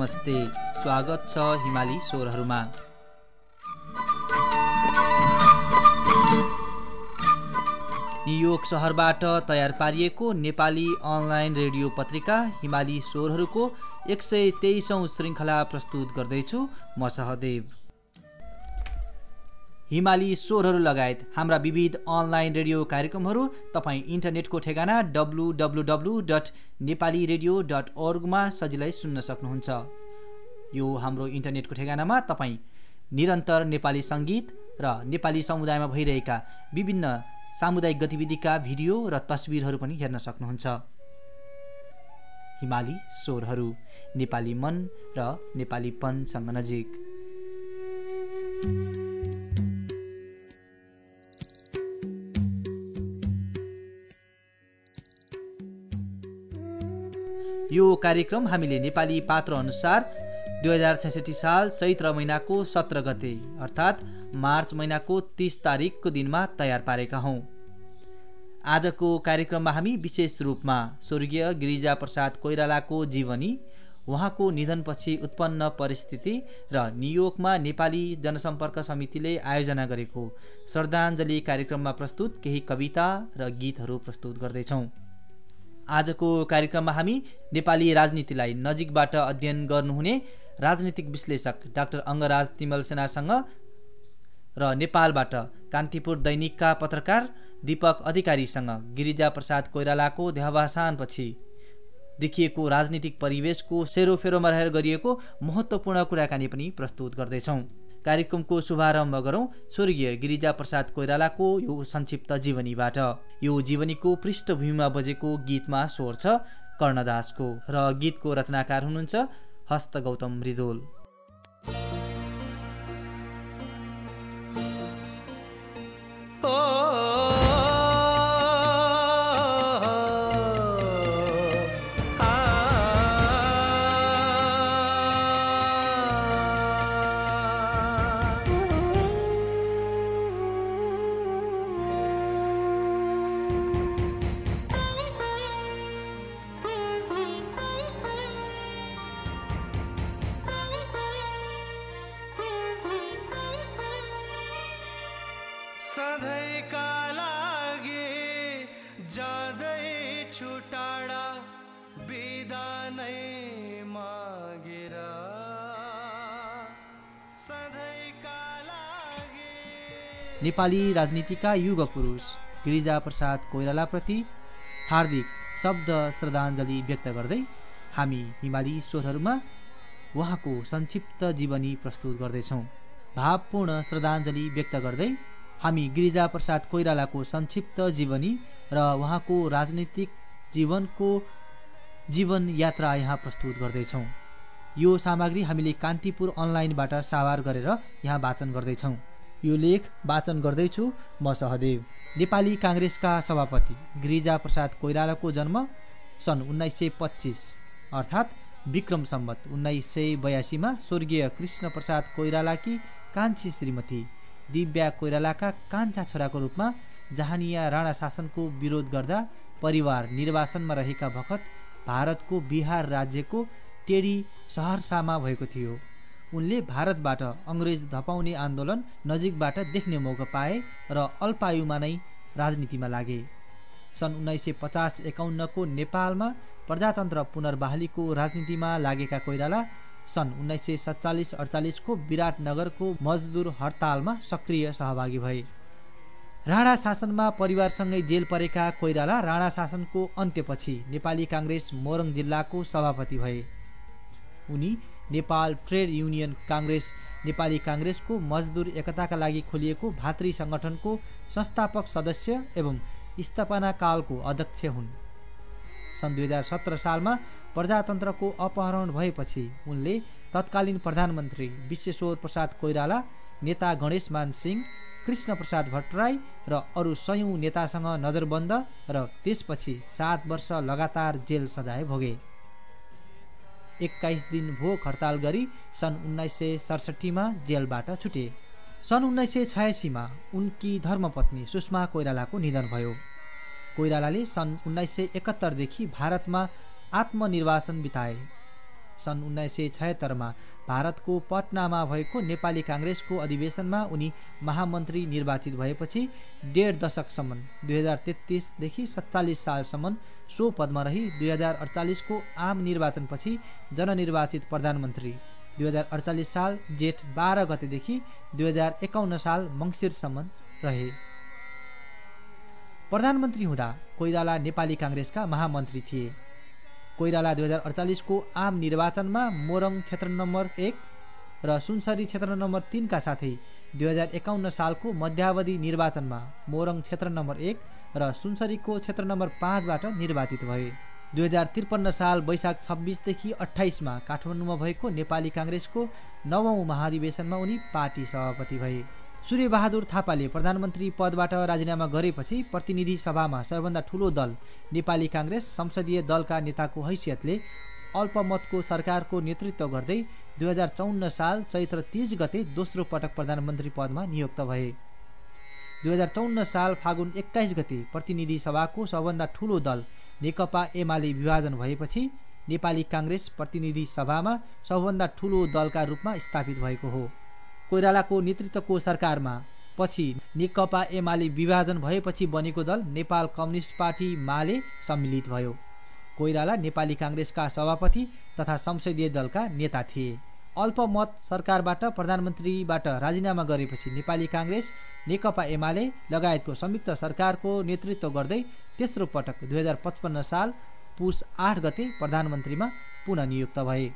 नमस्ते। स्वागत छ हिमाली स्वरहरूमा। न्युयोर्क सहरबाट तयार पारिएको नेपाली अनलाइन रेडियो पत्रिका हिमाली स्वरहरूको एक सय तेइसौँ श्रृङ्खला प्रस्तुत गर्दैछु। म सहदेव। हिमाली स्वरहरू लगायत हाम्रा विविध अनलाइन रेडियो कार्यक्रमहरू तपाईँ इन्टरनेटको ठेगाना W W W dot Nepali radio dot अर्गमा सजिलै सुन्न सक्नुहुन्छ। यो हाम्रो इन्टरनेटको ठेगानामा तपाईँ निरन्तर नेपाली सङ्गीत र नेपाली समुदायमा भइरहेका विभिन्न सामुदायिक गतिविधिका भिडियो र तस्विरहरू पनि हेर्न सक्नुहुन्छ। हिमाली स्वरहरू नेपाली मन र नेपालीपनसँग नजिक। यो कार्यक्रम हामीले नेपाली पात्र अनुसार दुई हजार छैसठी साल चैत्र महिनाको सत्र गते अर्थात् मार्च महिनाको तिस तारिकको दिनमा तयार पारेका हौँ। आजको कार्यक्रममा हामी विशेष रूपमा स्वर्गीय गिरिजा प्रसाद कोइरालाको जीवनी उहाँको निधनपछि उत्पन्न परिस्थिति र न्युयोर्कमा नेपाली जनसम्पर्क समितिले आयोजना गरेको श्रद्धाञ्जली कार्यक्रममा प्रस्तुत केही कविता र गीतहरू प्रस्तुत गर्दैछौँ। आजको कार्यक्रममा हामी नेपाली राजनीतिलाई नजिकबाट अध्ययन गर्नुहुने राजनीतिक विश्लेषक डाक्टर अङ्गराज तिमल सेनासँग र नेपालबाट कान्तिपुर दैनिकका पत्रकार दीपक अधिकारीसँग गिरिजा प्रसाद कोइरालाको देहावसानपछि देखिएको राजनीतिक परिवेशको सेरोफेरोमा रहेर गरिएको महत्त्वपूर्ण कुराकानी पनि प्रस्तुत गर्दैछौँ। कार्यक्रमको शुभारम्भ गरौँ। स्वर्गीय गिरिजा प्रसाद कोइरालाको यो संक्षिप्त जीवनीबाट। यो जीवनीको पृष्ठभूमिमा बजेको गीतमा स्वर छ कर्णदासको र गीतको रचनाकार हुनुहुन्छ हस्त गौतम मृदोल। सधैँका नेपाली राजनीतिका युग पुरुष गिरिजा प्रसाद कोइरालाप्रति हार्दिक शब्द श्रद्धाञ्जली व्यक्त गर्दै हामी हिमाली स्वरहरूमा उहाँको संक्षिप्त जीवनी प्रस्तुत गर्दैछौँ। भावपूर्ण श्रद्धाञ्जली व्यक्त गर्दै हामी गिरिजा प्रसाद कोइरालाको संक्षिप्त जीवनी र उहाँको राजनीतिक जीवनको जीवन यात्रा यहाँ प्रस्तुत गर्दैछौँ। यो सामग्री हामीले कान्तिपुर अनलाइनबाट सावार गरेर यहाँ वाचन गर्दैछौँ। यो लेख वाचन गर्दैछु। म सहदेव। नेपाली काङ्ग्रेसका सभापति गिरिजा प्रसाद कोइरालाको जन्म सन् उन्नाइस सय पच्चिस अर्थात् विक्रम सम्बत उन्नाइस सय बयासीमा स्वर्गीय कृष्ण प्रसाद कोइरालाकी कान्छी श्रीमती दिव्या कोइरालाका कान्छा छोराको रूपमा जहानिया राणा शासनको विरोध गर्दा परिवार निर्वासनमा रहेका भखत भारतको बिहार राज्यको टेडी सहरसामा भएको थियो। उनले भारतबाट अङ्ग्रेज धपाउने आन्दोलन नजिकबाट देख्ने मौका पाए र अल्पायुमा नै राजनीतिमा लागे। सन् उन्नाइस सय पचास एकाउन्नको नेपालमा प्रजातन्त्र पुनर्बहालीको राजनीतिमा लागेका कोइराला सन् उन्नाइस सय सत्तालिस अडचालिसको विराटनगरको मजदुर हडतालमा सक्रिय सहभागी भए। राणा शासनमा परिवारसँगै जेल परेका कोइराला राणा शासनको अन्त्यपछि नेपाली काङ्ग्रेस मोरङ जिल्लाको सभापति भए। उनी Nepal Trade Union Congress. Nepali काङ्ग्रेसको मजदुर एकताका लागि खोलिएको भातृ सङ्गठनको संस्थापक सदस्य एवं स्थापना कालको अध्यक्ष हुन्। सन् दुई हजार सत्र सालमा प्रजातन्त्रको अपहरण भएपछि उनले तत्कालीन प्रधानमन्त्री विश्वेश्वर प्रसाद कोइराला नेता गणेशमान सिंह कृष्ण प्रसाद भट्टराई र अरू सयौँ नेतासँग नजरबन्द र त्यसपछि सात वर्ष लगातार जेल सजाय भोगे। एक्काइस दिन भोक हडताल गरी सन् उन्नाइस सय सडसठीमा जेलबाट छुटे। सन् उन्नाइस सय छयासीमा उनकी धर्मपत्नी सुषमा कोइरालाको निधन भयो। कोइरालाले सन् उन्नाइस सय एकहत्तरदेखि भारतमा आत्मनिर्वासन बिताए। सन् उन्नाइस सय छयत्तरमा भारतको पटनामा भएको नेपाली काङ्ग्रेसको अधिवेशनमा उनी महामन्त्री निर्वाचित भएपछि डेढ दशकसम्म दुई हजार तेत्तिसदेखि सत्तालिस सालसम्म सो पदमा रही दुई हजार अडचालिसको आम निर्वाचनपछि जननिर्वाचित प्रधानमन्त्री। दुई हजार अडचालिस साल जेठ बाह्र गतेदेखि दुई हजार एकाउन्न साल मङ्सिरसम्म रहे। प्रधानमन्त्री हुँदा कोइराला नेपाली काङ्ग्रेसका महामन्त्री थिए। कोइराला दुई हजार अडचालिसको आम निर्वाचनमा मोरङ क्षेत्र नम्बर एक र सुनसरी क्षेत्र नम्बर तिनका साथै दुई हजार एकाउन्न सालको मध्यावधि निर्वाचनमा मोरङ क्षेत्र नम्बर एक र सुनसरीको क्षेत्र नम्बर पाँचबाट निर्वाचित भए। दुई हजार त्रिपन्न साल वैशाख छब्बिसदेखि अठाइसमा काठमाडौँमा भएको नेपाली काङ्ग्रेसको नवौँ महाधिवेशनमा उनी पार्टी सभापति भए। सूर्यबहादुर थापाले प्रधानमन्त्री पदबाट राजीनामा गरेपछि प्रतिनिधि सभामा सबैभन्दा ठुलो दल नेपाली काङ्ग्रेस संसदीय दलका नेताको हैसियतले अल्पमतको सरकारको नेतृत्व गर्दै दुई हजार चौन्न साल चैत्र तिस गते दोस्रो पटक प्रधानमन्त्री पदमा नियुक्त भए। दुई हजार चौन्न साल फागुन एक्काइस गते प्रतिनिधि सभाको सबभन्दा ठुलो दल नेकपा एमाले विभाजन भएपछि नेपाली काङ्ग्रेस प्रतिनिधि सभामा सबभन्दा ठुलो दलका रूपमा स्थापित भएको हो। कोइरालाको नेतृत्वको सरकारमा पछि नेकपा एमाले विभाजन भएपछि बनेको दल नेपाल कम्युनिस्ट पार्टी माले सम्मिलित भयो। कोइराला नेपाली काङ्ग्रेसका सभापति तथा संसदीय दलका नेता थिए। अल्पमत सरकारबाट प्रधानमन्त्रीबाट राजीनामा गरेपछि नेपाली काङ्ग्रेस नेकपा एमाले लगायतको संयुक्त सरकारको नेतृत्व गर्दै तेस्रो पटक दुई हजार पचपन्न साल पुस आठ गते प्रधानमन्त्रीमा पुनः नियुक्त भए।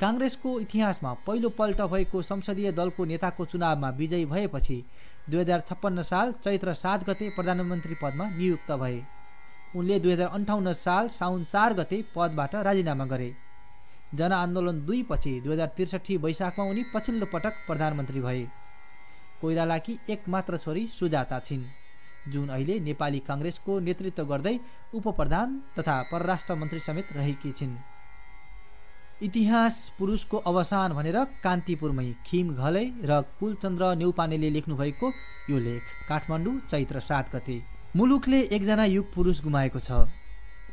काङ्ग्रेसको इतिहासमा पहिलोपल्ट भएको संसदीय दलको नेताको चुनावमा विजयी भएपछि दुई हजार छप्पन्न साल चैत्र सात गते प्रधानमन्त्री पदमा नियुक्त भए। उनले दुई हजार अन्ठाउन्न साल साउन चार गते पदबाट राजीनामा गरे। जनआन्दोलन दुई पछि दुई हजार त्रिसठी वैशाखमा उनी पछिल्लो पटक प्रधानमन्त्री भए। कोइरालाकी एकमात्र छोरी सुजाता छिन्। जुन अहिले नेपाली काङ्ग्रेसको नेतृत्व गर्दै उप प्रधान तथा परराष्ट्र मन्त्री समेत रहेकी छिन्। इतिहास पुरुषको अवसान भनेर कान्तिपुरमै खिम घलै र कुलचन्द्र नेउपानेले लेख्नुभएको यो लेख काठमाडौँ चैत्र सात गते मुलुकले एकजना युग पुरुष गुमाएको छ।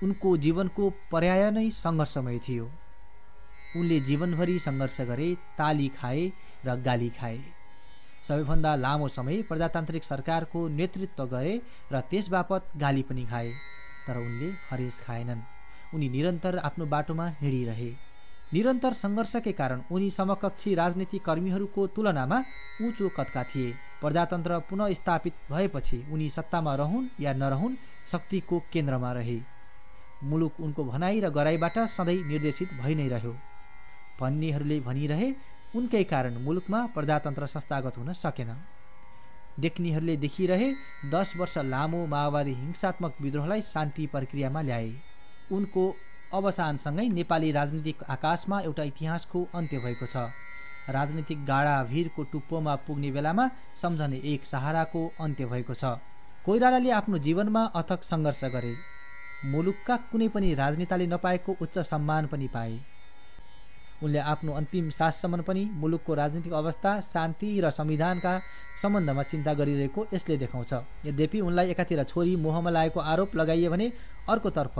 उनको जीवनको पर्याय नै सङ्घर्षमय थियो। उनले जीवनभरि सङ्घर्ष गरे ताली खाए र गाली खाए। सबैभन्दा लामो समय प्रजातान्त्रिक सरकारको नेतृत्व गरे र त्यसबापत गाली पनि खाए तर उनले हरेस खाएनन्। उनी निरन्तर आफ्नो बाटोमा हिँडिरहे। निरन्तर सङ्घर्षकै कारण उनी समकक्षी राजनीति कर्मीहरूको तुलनामा उँचो कदका थिए। प्रजातन्त्र पुनः स्थापित भएपछि उनी सत्तामा रहन् या नरहुन् शक्तिको केन्द्रमा रहे। मुलुक उनको भनाइ र गराइबाट सधैँ निर्देशित भइ नै रह्यो। भन्नेहरूले भनिरहे उनकै कारण मुलुकमा प्रजातन्त्र संस्थागत हुन सकेन। देख्नेहरूले देखिरहे दस वर्ष लामो माओवादी हिंसात्मक विद्रोहलाई शान्ति प्रक्रियामा ल्याए। उनको अवसानसँगै नेपाली राजनीतिक आकाशमा एउटा इतिहासको अन्त्य भएको छ। राजनीतिक गाडा भिरको टुप्पोमा पुग्ने बेलामा सम्झने एक सहाराको अन्त्य भएको छ। कोइरालाले आफ्नो जीवनमा अथक सङ्घर्ष गरे। मुलुकका कुनै पनि राजनेताले नपाएको उच्च सम्मान पनि पाए। उनले आफ्नो अन्तिम साससम्म पनि मुलुकको राजनीतिक अवस्था शान्ति र संविधानका सम्बन्धमा चिन्ता गरिरहेको यसले देखाउँछ। यद्यपि उनलाई एकातिर छोरी मोहमा लागेको आरोप लगाइयो भने अर्कोतर्फ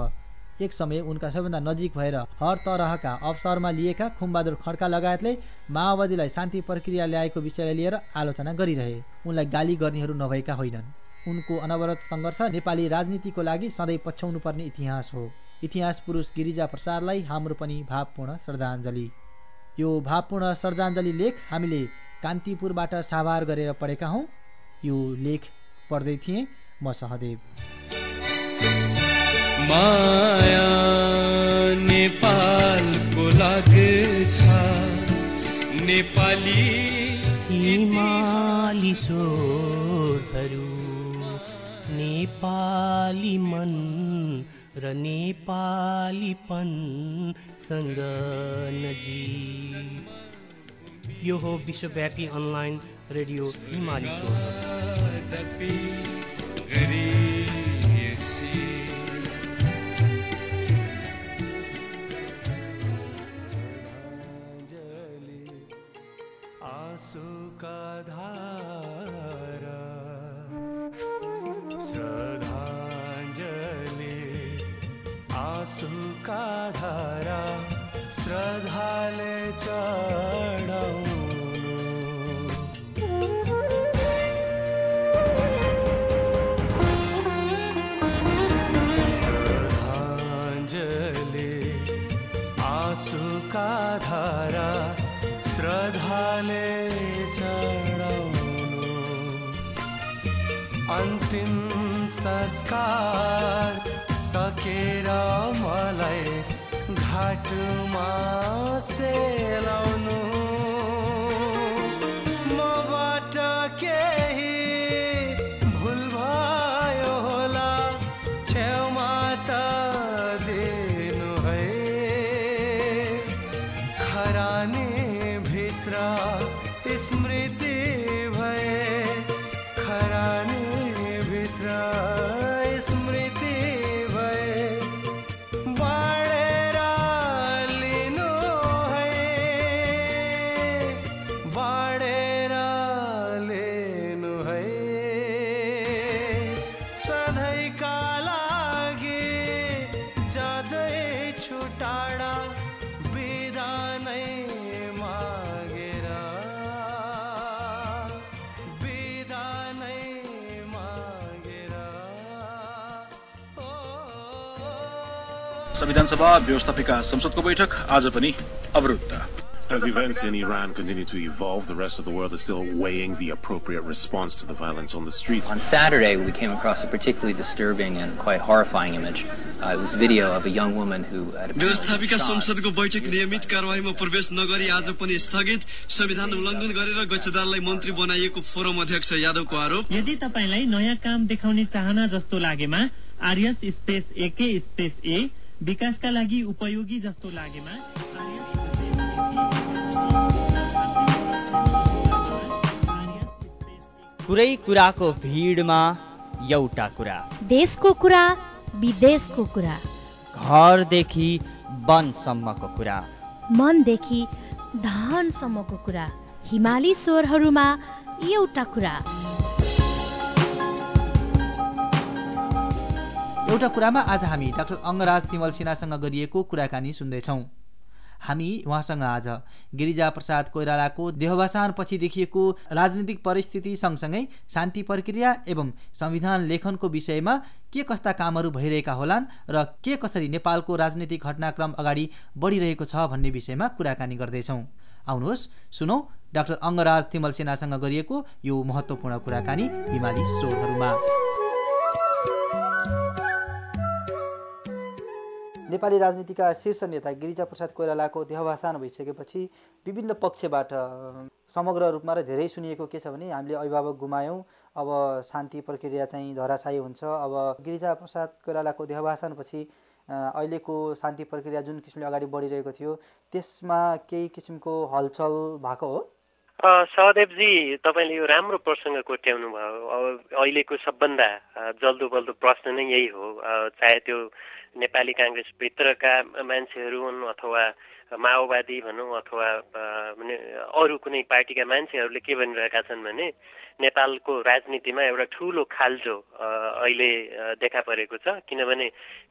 एक समय उनका सबैभन्दा नजिक भएर हर तरहका अवसरमा लिएका खुमबहादुर खड्का लगायतले माओवादीलाई शान्ति प्रक्रिया ल्याएको विषयलाई लिएर आलोचना गरिरहे। उनलाई गाली गर्नेहरू नभएका होइनन्। उनको अनवरत सङ्घर्ष नेपाली राजनीतिको लागि सधैँ पछ्याउनु पर्ने इतिहास हो। इतिहास पुरुष गिरिजा प्रसादलाई हाम्रो पनि भावपूर्ण श्रद्धाञ्जली। यो भावपूर्ण श्रद्धाञ्जली लेख हामीले कान्तिपुरबाट साभार गरेर पढेका हौँ। यो लेख पढ्दै थिएँ म सहदेव। माया नेपालको लाग्छ। नेपाली हिमाली स्वरहरू नेपाली मन र नेपालीपनसँग नजिक यो हो विश्वव्यापी अनलाइन रेडियो हिमाली आंसू का धारा। आँसुका धारा श्रद्धाले चढाउनु। श्रद्धाञ्जले धारा श्रद्धाले चढाउनु। अन्तिम संस्कार। सकेर मलाई घाटुमा सेलाउनु सभा व्यवस्थापिका संसदको बैठक आज पनि अवरुद्ध As events in Iran continue to evolve, the rest of the world is still weighing the appropriate response to the violence on the streets. On Saturday, we came across a particularly disturbing and quite horrifying image. Uh, it was video of a young woman who had व्यवस्थापिका. संसदको बैठक नियमित कारवाहीमा प्रवेश नगरी आज पनि स्थगित संविधान उल्लङ्घन गरेर गच्छेदारलाई मन्त्री बनाइएको फोरम अध्यक्ष यादवको आरोप यदि तपाईँलाई नयाँ काम देखाउने चाहना जस्तो लागेमा आर्यस स्पेस एके स्पेस ए विकासका लागि उपयोगी जस्तो लागेमा। कुरै कुराको भिडमा एउटा कुरा। देशको कुरा विदेशको कुरा। घरदेखि वनसम्मको कुरा। मनदेखि धनसम्मको कुरा। हिमाली स्वरहरूमा एउटा कुरा। एउटा कुरामा आज हामी डाक्टर अङ्गराज तिमल सिन्हासँग गरिएको कुराकानी सुन्दैछौँ। हामी उहाँसँग आज गिरिजा प्रसाद कोइरालाको देहवसानपछि देखिएको राजनीतिक परिस्थिति सँगसँगै शान्ति प्रक्रिया एवं संविधान लेखनको विषयमा के कस्ता कामहरू भइरहेका होलान् र के कसरी नेपालको राजनीतिक घटनाक्रम अगाडि बढिरहेको छ भन्ने विषयमा कुराकानी गर्दैछौँ। आउनुहोस् सुनौ डाक्टर अङ्गराज तिमल सेनासँग गरिएको यो महत्त्वपूर्ण कुराकानी हिमाली स्रोतहरूमा नेपाली राजनीतिका शीर्ष नेता गिरिजा प्रसाद कोइरालाको देहवासान भइसकेपछि विभिन्न पक्षबाट समग्र रूपमा र धेरै सुनिएको के छ भने हामीले अभिभावक गुमायौँ। अब शान्ति प्रक्रिया चाहिँ धराशायी हुन्छ। अब गिरिजा प्रसाद कोइरालाको देहवासानपछि अहिलेको शान्ति प्रक्रिया जुन किसिमले अगाडि बढिरहेको थियो त्यसमा केही किसिमको हलचल भएको हो? सहदेवजी तपाईँले यो राम्रो प्रसङ्ग कोट्याउनु भयो अहिलेको सबभन्दा जल्दो बल्दो प्रश्न नै यही हो। चाहे त्यो नेपाली काङ्ग्रेसभित्रका मान्छेहरू हुन् अथवा माओवादी भनौँ अथवा अरू कुनै पार्टीका मान्छेहरूले के भनिरहेका छन् भने नेपालको राजनीतिमा एउटा ठुलो खाल्चो अ, अहिले देखा परेको छ। किनभने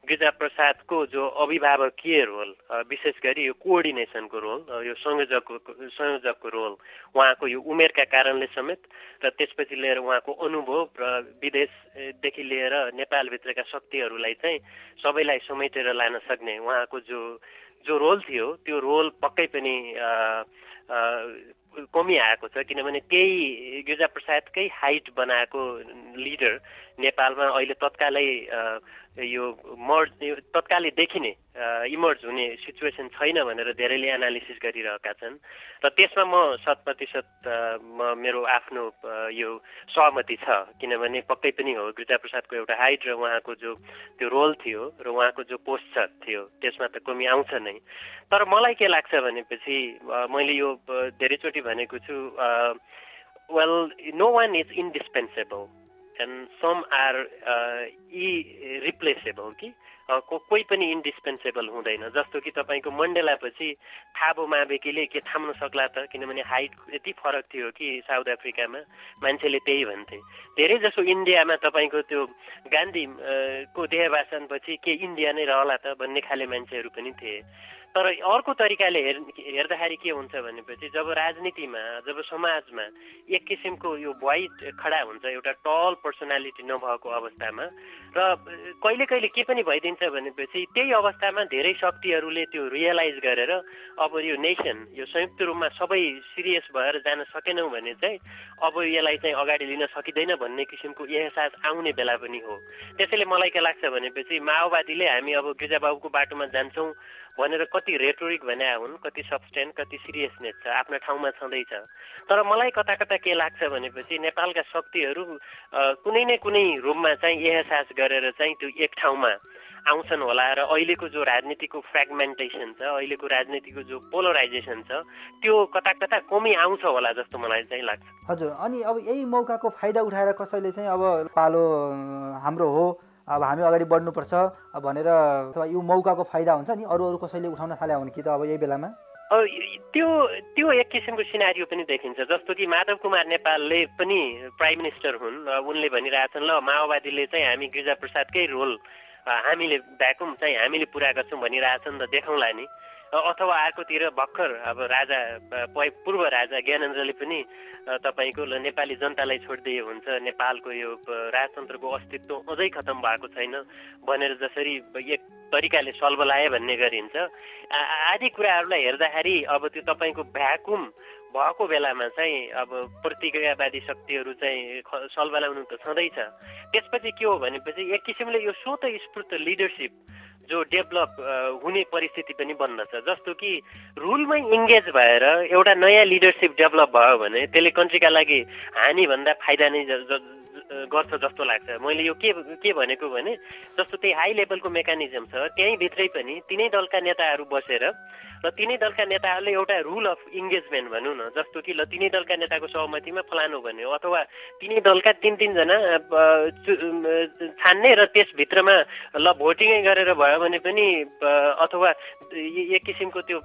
गिरिजा प्रसादको जो अभिभावकीय रोल विशेष गरी यो कोअर्डिनेसनको रोल यो संयोजकको संयोजकको रोल उहाँको यो उमेरका कारणले समेत र त्यसपछि लिएर उहाँको अनुभव र विदेशदेखि लिएर नेपालभित्रका शक्तिहरूलाई चाहिँ सबैलाई समेटेर लान सक्ने उहाँको जो जो रोल थियो त्यो रोल पक्कै पनि कमी आएको छ। किनभने त्यही गिरिजा प्रसादकै हाइट बनाएको लिडर नेपालमा अहिले तत्कालै यो मर्ज तत्कालै देखिने इमर्ज हुने सिचुएसन छैन भनेर धेरैले एनालिसिस गरिरहेका छन्। र त्यसमा म शत प्रतिशत म मेरो आफ्नो यो सहमति छ। किनभने पक्कै पनि हो गिरिजा प्रसादको एउटा हाइट र उहाँको जो त्यो रोल थियो र उहाँको जो पोस्चर थियो त्यसमा त कमी आउँछ नै। तर मलाई के लाग्छ भनेपछि मैले यो धेरैचोटि भनेको छु well no one is indispensable and some are irreplaceable कि को कोही पनि इन्डिस्पेन्सेबल हुँदैन। जस्तो कि तपाईँको मण्डेलापछि थाबो मावेकीले के थाम्न सक्ला त किनभने हाइट यति फरक थियो कि साउथ अफ्रिकामा मान्छेले त्यही भन्थे। धेरै जसो इन्डियामा तपाईँको त्यो गान्धी को देहवासनपछि के इन्डिया नै रहला त भन्ने खाले मान्छेहरू पनि थिए। तर अर्को तरिकाले हेर् हेर्दाखेरि के हुन्छ भनेपछि जब राजनीतिमा जब समाजमा एक किसिमको यो वाइट खडा हुन्छ एउटा टल पर्सनालिटी नभएको अवस्थामा र कहिले कहिले के पनि भइदिन्छ भनेपछि त्यही अवस्थामा धेरै शक्तिहरूले त्यो रियलाइज गरेर अब यो नेसन यो संयुक्त रूपमा सबै सिरियस भएर जान सकेनौँ भने चाहिँ अब यसलाई चाहिँ अगाडि लिन सकिँदैन भन्ने किसिमको एहसास आउने बेला पनि हो। त्यसैले मलाई के लाग्छ भनेपछि माओवादीले हामी अब गिरिजाबाबुको बाटोमा जान्छौँ भनेर कति रेटोरिक भने हुन् कति सब्सटेन्ट कति सिरियसनेस छ आफ्नो ठाउँमा छँदैछ। तर मलाई कता कता के लाग्छ भनेपछि नेपालका शक्तिहरू कुनै न कुनै रूपमा चाहिँ एहसास गरेर चाहिँ त्यो एक ठाउँमा आउँछन् होला र अहिलेको जो राजनीतिको फ्रेगमेन्टेसन छ अहिलेको राजनीतिको जो पोलराइजेसन छ त्यो कता कता कमी आउँछ होला जस्तो मलाई चाहिँ लाग्छ। हजुर अनि अब यही मौकाको फाइदा उठाएर कसैले चाहिँ अब पालो हाम्रो हो अब हामी अगाडि बढ्नुपर्छ। भनेर अथवा यो मौकाको फाइदा हुन्छ नि अरू अरू कसैले उठाउन थाले हुन् कि त अब यही बेलामा? त्यो त्यो एक किसिमको सिनारियो पनि देखिन्छ जस्तो कि माधव कुमार नेपालले पनि प्राइम मिनिस्टर हुन् उनले भनिरहेछन् ल माओवादीले चाहिँ हामी गिरिजाप्रसादकै रोल हामीले भ्याकुम चाहिँ हामीले पुरा गर्छौँ भनिरहेछन् त देखाउँला नि। अथवा अर्कोतिर भर्खर अब राजा पूर्व राजा ज्ञानेन्द्रले पनि तपाईँको नेपाली जनतालाई छोडिदिए हुन्छ नेपालको यो राजतन्त्रको अस्तित्व अझै खतम भएको छैन भनेर जसरी एक तरिकाले सल्बलाए भन्ने गरिन्छ। आदि कुराहरूलाई हेर्दाखेरि अब त्यो तपाईँको भ्याकुम भएको बेलामा चाहिँ अब प्रतिक्रियावादी शक्तिहरू चाहिँ सल्बलाउनु त छँदैछ। त्यसपछि के हो भनेपछि एक किसिमले यो स्वत स्फूर्त लिडरसिप जो डेभलप हुने परिस्थिति पनि बन्दछ जस्तो कि रुलमै इङ्गेज भएर एउटा नयाँ लिडरसिप डेभलप भयो भने त्यसले कन्ट्रीका लागि हानिभन्दा फाइदा नै गर्छ जस्तो लाग्छ। मैले यो के के भनेको भने जस्तो त्यही हाई लेभलको मेकानिजम छ त्यहीँ भित्रै पनि तिनै दलका नेताहरू बसेर र तिनै दलका नेताहरूले एउटा रुल अफ इङ्गेजमेन्ट भनौँ न जस्तो कि ल तिनै दलका नेताको सहमतिमा फलानु भन्यो अथवा तिनै दलका तिन तिनजना छान्ने र त्यसभित्रमा ल भोटिङै गरेर भयो भने पनि अथवा एक किसिमको त्यो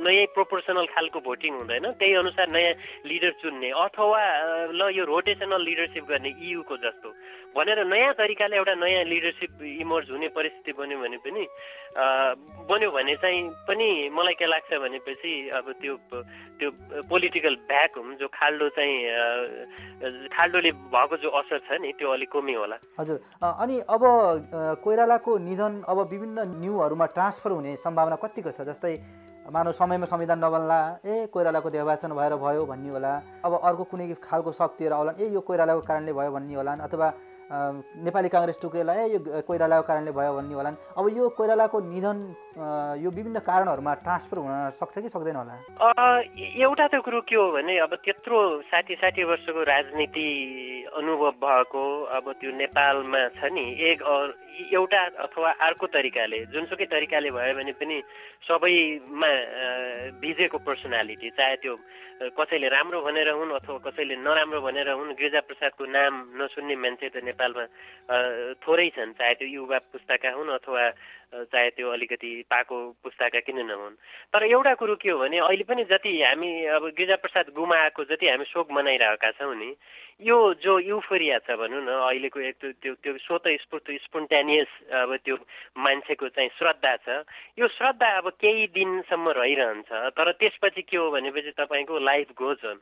नयाँ प्रोपोर्सनल खालको भोटिङ हुँदैन त्यही अनुसार नयाँ लिडर चुन्ने अथवा ल यो रोटेसनल लिडरसिप गर्ने इयुको जस्तो। भनेर नयाँ तरिकाले एउटा नयाँ लिडरसिप इमर्ज हुने परिस्थिति बन्यो भने पनि बन्यो भने चाहिँ पनि मलाई के लाग्छ भनेपछि अब त्यो त्यो पोलिटिकल भ्याकुम जो खाल्डो चाहिँ खाल्डोले भएको जो असर छ नि त्यो अलिक कमी होला। हजुर। अनि अब कोइरालाको निधन अब विभिन्न न्युहरूमा ट्रान्सफर हुने सम्भावना कतिको छ? जस्तै मानव समयमा संविधान नबन्ला ए कोइरालाको देववाचन भएर भयो भन्ने होला। अब अर्को कुनै खालको शक्तिहरू आउला ए यो कोइरालाको कारणले भयो भन्ने होला। अथवा नेपाली काङ्ग्रेस टुक्रेला ए यो कोइरालाको कारणले भयो भन्ने होला अब यो कोइरालाको निधन यो विभिन्न कारणहरूमा ट्रान्सफर हुन सक्छ कि सक्दैन होला? एउटा त कुरो के हो भने अब त्यत्रो साठी साठी वर्षको राजनीति अनुभव भएको अब त्यो नेपालमा छ नि एक एउटा अथवा अर्को तरिकाले जुनसुकै तरिकाले भयो भने पनि सबैमा भिजेको पर्सनालिटी चाहे त्यो कसैले राम्रो भनेर हुन् अथवा कसैले नराम्रो भनेर हुन् गिरिजाप्रसादको नाम नसुन्ने मान्छे त नेपालमा थोरै छन् चाहे त्यो युवा पुस्ताका हुन् अथवा चाहे त्यो अलिकति पाको पुस्ताका किन नहुन् तर एउटा कुरो के हो भने अहिले पनि जति हामी अब गिरिजाप्रसाद गुमाएको जति हामी शोक मनाइरहेका छौँ नि यो जो युफोरिया छ भनौँ न अहिलेको एक त्यो त्यो स्वत स्फूर्त स्पोन्टेनियस अब त्यो मान्छेको चाहिँ श्रद्धा छ। यो श्रद्धा अब केही दिनसम्म रहिरहन्छ तर त्यसपछि के हो भनेपछि तपाईँको लाइफ गोज अन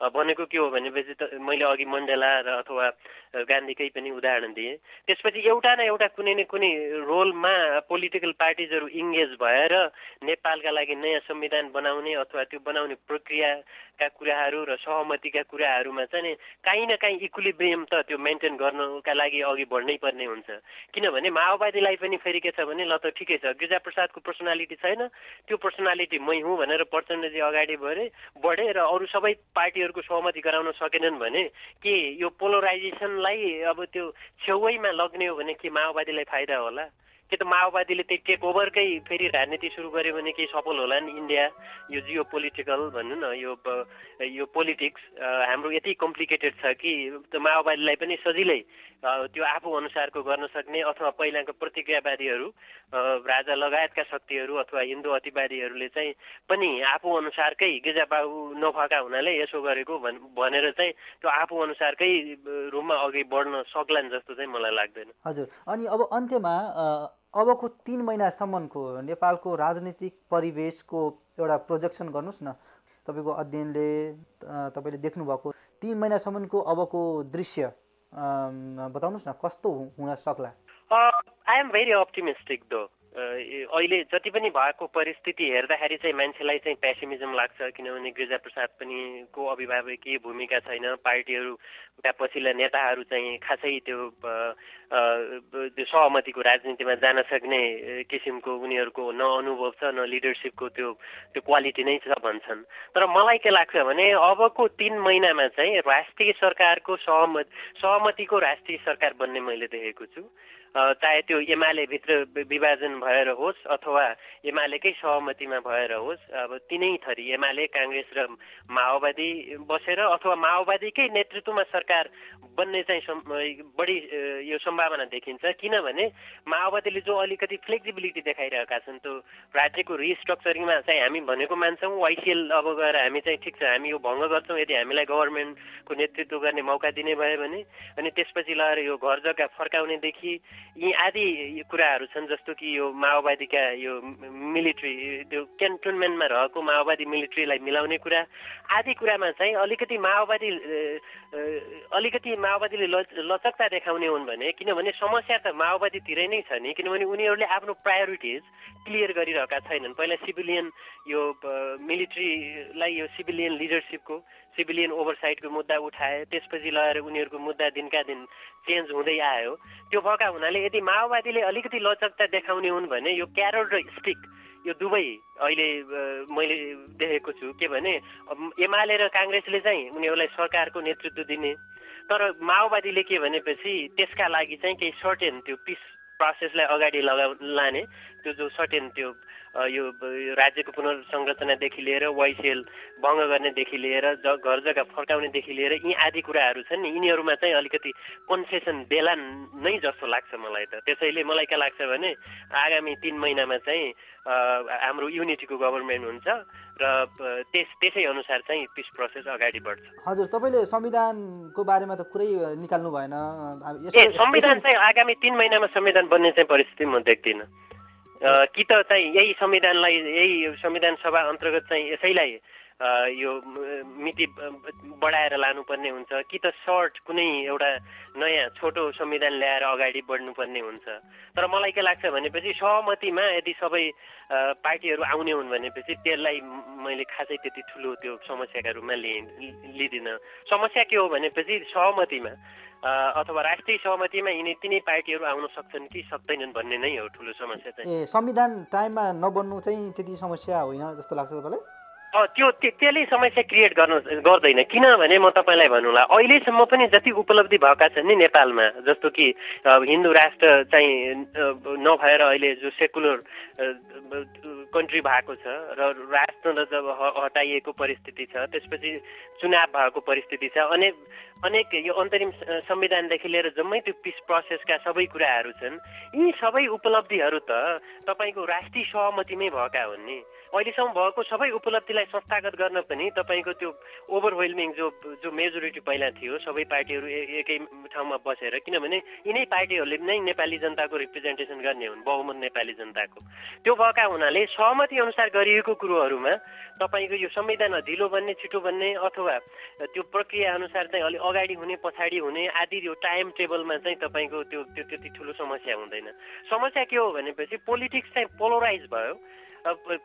भनेको के हो भनेपछि त मैले अघि मण्डेला र अथवा गान्धीकै पनि उदाहरण दिएँ। त्यसपछि एउटा न एउटा कुनै न कुनै रोलमा पोलिटिकल पार्टिजहरू इङ्गेज भएर नेपालका लागि नयाँ संविधान बनाउने अथवा त्यो बनाउने प्रक्रियाका कुराहरू र सहमतिका कुराहरूमा चाहिँ काहीँ न काहीँ इक्विलिब्रियम त त्यो मेन्टेन गर्नुका लागि अघि बढ्नै पर्ने हुन्छ। किनभने माओवादीलाई पनि फेरि के छ भने ल त ठिकै छ गिरिजाप्रसादको पर्सनालिटी छैन त्यो पर्सनालिटी मै हुँ भनेर प्रचण्डजी अगाडि बढे बढे र अरू सबै पार्टीहरूको सहमति गराउन सकेनन् भने के यो पोलराइजेसनलाई अब त्यो छेउैमा लग्ने हो भने के माओवादीलाई फाइदा होला? के त माओवादीले त्यही टेक ओभरकै फेरि राजनीति सुरु गर्यो भने केही सफल होला नि इन्डिया यो जियो पोलिटिकल भनौँ न यो यो पोलिटिक्स हाम्रो यति कम्प्लिकेटेड छ कि माओवादीलाई पनि सजिलै त्यो आफू अनुसारको गर्न सक्ने अथवा पहिलाको प्रतिक्रियावादीहरू राजा लगायतका शक्तिहरू अथवा हिन्दू अतिवादीहरूले चाहिँ पनि आफू अनुसारकै गिजाबाबु नभएका हुनाले यसो गरेको भन् भनेर चाहिँ त्यो आफू अनुसारकै रूपमा अघि बढ्न सक्लान् जस्तो चाहिँ मलाई लाग्दैन। हजुर। अनि अब अन्त्यमा अबको तिन महिनासम्मको नेपालको राजनीतिक परिवेशको एउटा प्रोजेक्सन गर्नुहोस् न। तपाईँको अध्ययनले तपाईँले देख्नुभएको तिन महिनासम्मको अबको दृश्य बताउनुहोस् न कस्तो हुन सक्ला? आई एम भेरी अप्टिमिस्टिक दो अहिले जति पनि भएको परिस्थिति हेर्दाखेरि चाहिँ मान्छेलाई चाहिँ पेसिमिजम लाग्छ किनभने गिरिजा प्रसाद पनि को अभिभावकीय भूमिका छैन। पार्टीहरू पछिल्ला नेताहरू चाहिँ खासै त्यो सहमतिको राजनीतिमा जान सक्ने किसिमको उनीहरूको न अनुभव छ न लिडरसिपको त्यो त्यो क्वालिटी नै छ भन्छन्। तर मलाई के लाग्छ भने अबको तिन महिनामा चाहिँ राष्ट्रिय सरकारको सहमत सहमतिको राष्ट्रिय सरकार बन्ने मैले देखेको छु। चाहे त्यो एमाले भित्र विभाजन भएर होस् अथवा एमालेकै सहमतिमा भएर होस् अब तिनै थरी एमाले काङ्ग्रेस र माओवादी बसेर अथवा माओवादीकै नेतृत्वमा सरकार बन्ने चाहिँ बढी यो सम्भावना देखिन्छ। किनभने माओवादीले जो अलिकति फ्लेक्सिबिलिटी देखाइरहेका छन् त्यो राज्यको रिस्ट्रक्चरिङमा चाहिँ हामी भनेको मान्छौँ वाइसिएल अब गएर हामी चाहिँ ठिक छ हामी यो भङ्ग गर्छौँ। यदि हामीलाई गभर्मेन्टको नेतृत्व गर्ने मौका दिने भयो भने अनि त्यसपछि लगेर यो घर जग्गा फर्काउनेदेखि यी आदि कुराहरू छन् जस्तो कि यो माओवादीका यो मिलिट्री त्यो क्यान्टोनमेन्टमा रहेको माओवादी मिलिट्रीलाई मिलाउने कुरा आदि कुरामा चाहिँ अलिकति माओवादी अलिकति माओवादीले लच लचकता देखाउने हुन् भने किनभने समस्या त माओवादीतिरै नै छ नि किनभने उनीहरूले आफ्नो प्रायोरिटिज क्लियर गरिरहेका छैनन्। पहिला सिभिलियन यो मिलिट्रीलाई यो सिभिलियन लिडरसिपको सिभिलियन ओभरसाइटको मुद्दा उठाए त्यसपछि लगेर उनीहरूको मुद्दा दिनका दिन चेन्ज हुँदै आयो। त्यो भएका हुनाले यदि माओवादीले अलिकति लचकता देखाउने हुन् भने यो क्यारोल र स्टिक यो दुवै अहिले मैले देखेको छु। के भने एमाले र काङ्ग्रेसले चाहिँ उनीहरूलाई सरकारको नेतृत्व दिने। तर माओवादीले के भनेपछि त्यसका लागि चाहिँ केही सर्टेन त्यो पिस प्रोसेसलाई अगाडि लगाउ लाने। त्यो जो सर्टेन त्यो यो राज्यको पुनर्संरचनादेखि लिएर वाइसिएल भङ्ग गर्नेदेखि लिएर ज घर जग्गा फर्काउनेदेखि लिएर यी आदि कुराहरू छन् नि यिनीहरूमा चाहिँ अलिकति कन्सेसन बेला नै जस्तो लाग्छ मलाई त। त्यसैले मलाई के लाग्छ भने आगामी तिन महिनामा चाहिँ हाम्रो युनिटीको गभर्मेन्ट हुन्छ र त्यस त्यसै अनुसार चाहिँ पिस प्रोसेस अगाडि बढ्छ। हजुर तपाईँले संविधानको बारेमा त कुरै निकाल्नु भएन। ए संविधान चाहिँ आगामी तिन महिनामा संविधान बन्ने चाहिँ परिस्थिति म देख्दिनँ। कि त चाहिँ यही संविधानलाई यही संविधान सभा अन्तर्गत चाहिँ यसैलाई यो मिति बढाएर लानुपर्ने हुन्छ। कि त सर्ट कुनै एउटा नयाँ छोटो संविधान ल्याएर अगाडि बढ्नुपर्ने हुन्छ। तर मलाई के लाग्छ भनेपछि सहमतिमा यदि सबै पार्टीहरू आउने हुन् भनेपछि त्यसलाई मैले खासै त्यति ठुलो त्यो समस्याका रूपमा लिएँ लिँदिनँ। समस्या के हो भनेपछि सहमतिमा अथवा राष्ट्रिय सहमतिमा यिनी तिनै पार्टीहरू आउन सक्छन् कि सक्दैनन् भन्ने नै हो ठुलो समस्या चाहिँ ए संविधान टाइममा नबन्नु चाहिँ त्यति समस्या होइन जस्तो लाग्छ तपाईँलाई? अ, त्यो त्यो- त्यसले समस्या क्रिएट गर्नु गर्दैन। किनभने म तपाईँलाई भनौँला अहिलेसम्म पनि जति उपलब्धि भएका छन् नि नेपालमा जस्तो कि हिन्दू राष्ट्र चाहिँ नभएर अहिले जो सेकुलर कन्ट्री भएको छ र राष्ट्र जब हटाइएको परिस्थिति छ त्यसपछि चुनाव भएको परिस्थिति छ। अनेक अनेक यो अन्तरिम संविधानदेखि लिएर जम्मै त्यो पिस प्रोसेसका सबै कुराहरू छन् यी सबै उपलब्धिहरू त तपाईँको राष्ट्रिय सहमतिमै भएका हुन् नि। अहिलेसम्म भएको सबै उपलब्धिलाई संस्थागत गर्न पनि तपाईँको त्यो ओभरवेल्मिङ जो जो मेजोरिटी पहिला थियो सबै पार्टीहरू एकै ठाउँमा बसेर किनभने यिनै पार्टीहरूले नै नेपाली जनताको रिप्रेजेन्टेसन गर्ने हुन् बहुमत नेपाली जनताको। त्यो भएका हुनाले सहमति अनुसार गरिएको कुरोहरूमा तपाईँको यो संविधान ढिलो बन्ने छिटो बन्ने अथवा त्यो प्रक्रिया अनुसार चाहिँ अलिक अगाडि हुने पछाडि हुने आदि यो टाइम टेबलमा चाहिँ तपाईँको त्यो त्यो त्यति ठुलो समस्या हुँदैन। समस्या के हो भनेपछि पोलिटिक्स चाहिँ पोलराइज भयो।